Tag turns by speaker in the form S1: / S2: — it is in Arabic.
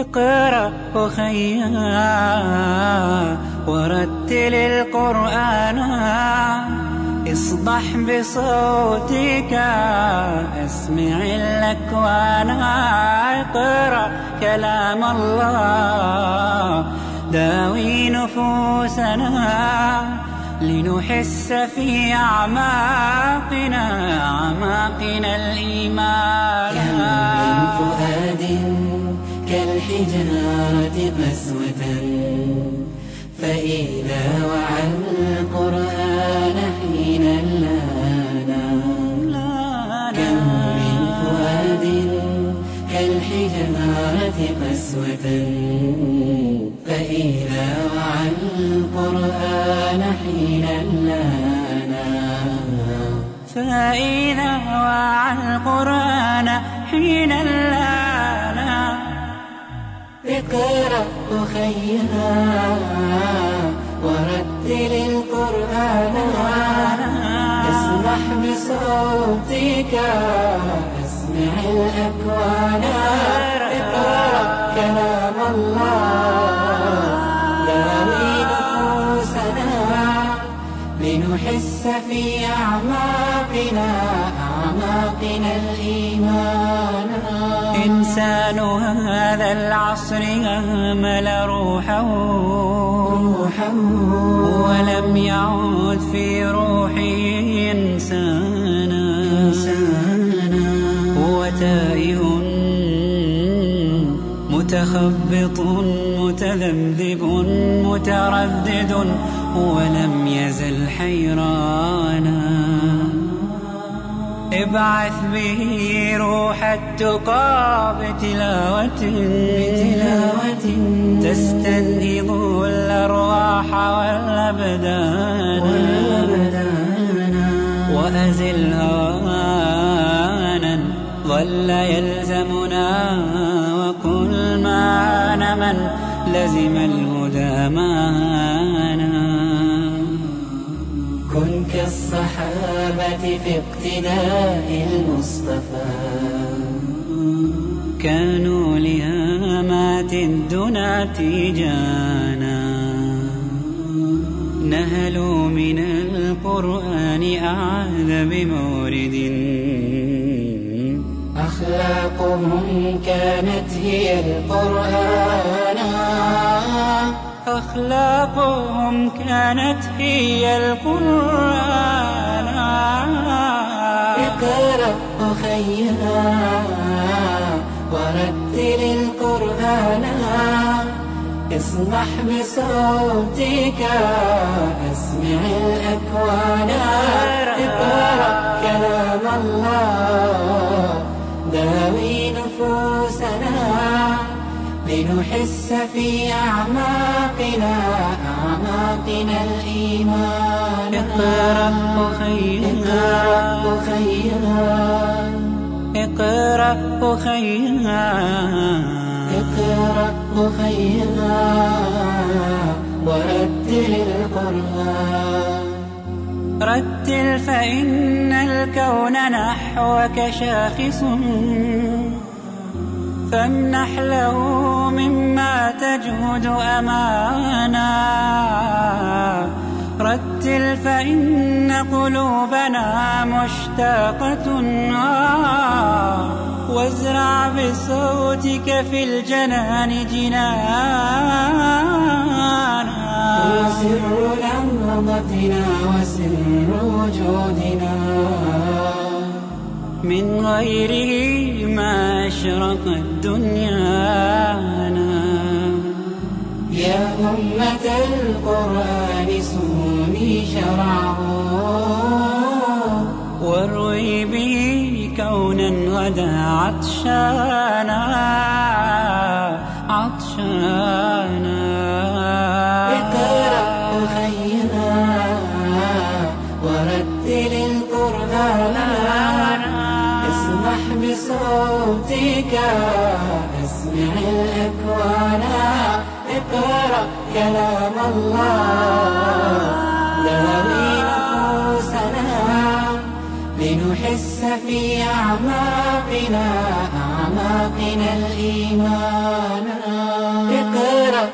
S1: اقرأ أخيا ورتل القرآن. اصدح بصوتك أسمع الأكوان. اقرأ كلام الله داوي نفوسنا. لنحس في أعماقنا أعماقنا الإيمان.
S2: كالحجارة قسوة فإذا وعى القرآن حين لانا كم من فؤاد كالحجارة قسوة فإذا وعى القرآن حين لانا
S1: فإذا وعى القرآن حين لانا
S2: اقرأ أخيها ورتل القرآن اسمح بصوتك اسمع الأكوان اقرأ كلام الله. داوي نفوسنا لنحس في أعماقنا أعماقنا الإيمان.
S1: إنسان هذا العصر أهمل روحه. ولم يعد في روحه إنسانا. هو تائه متخبط متذبذب متردد ولم يزل حيرانا. ابعث به روح التقى بتلاوة
S2: بتلاوة
S1: تستنهض الأرواح والأبدان. وأزل هوانا ظل يلزمنا. وكل ما من لزم الهدى معنا
S2: كن كالصحابة في اقتداء المصطفى.
S1: كانوا لهامات الدنا تيجانا نهلوا من القرآن أعذ بمورد.
S2: أخلاقهم كانت هي القرآن.
S1: أخلاقهم كانت هي القرآن.
S2: أقرأ أخيها ورتل القرآن. اصنح بصوتك أسمع الأكوان. اقرأ كلام الله داوي نفوسنا. لنحس في أعماقنا أعماقنا الإيمان.
S1: اقرأ أخيها
S2: اقرأ أخيها
S1: اقرأ أخيها
S2: ورتل القرآن.
S1: رتل فإن الكون نحوك شاخص فامنح له مما تجهد أمانا. رتل فإن قلوبنا مشتاقة. وازرع بصوتك في الجنان جنانا.
S2: وسر لحظتنا وسر وجودنا.
S1: من غيره ما أشرقت دنيانا
S2: يا أمة القرآن سوني شرعه
S1: واروي به كونا غدا عطشانا عطشانا.
S2: اقرأ أخيها ورتل القرآن. اسمح بصوتك اسمع الأكوان. اقرأ كلام الله. نناوي نفوسنا لنحس في أعماقنا أعماقنا الإيمان. اقرأ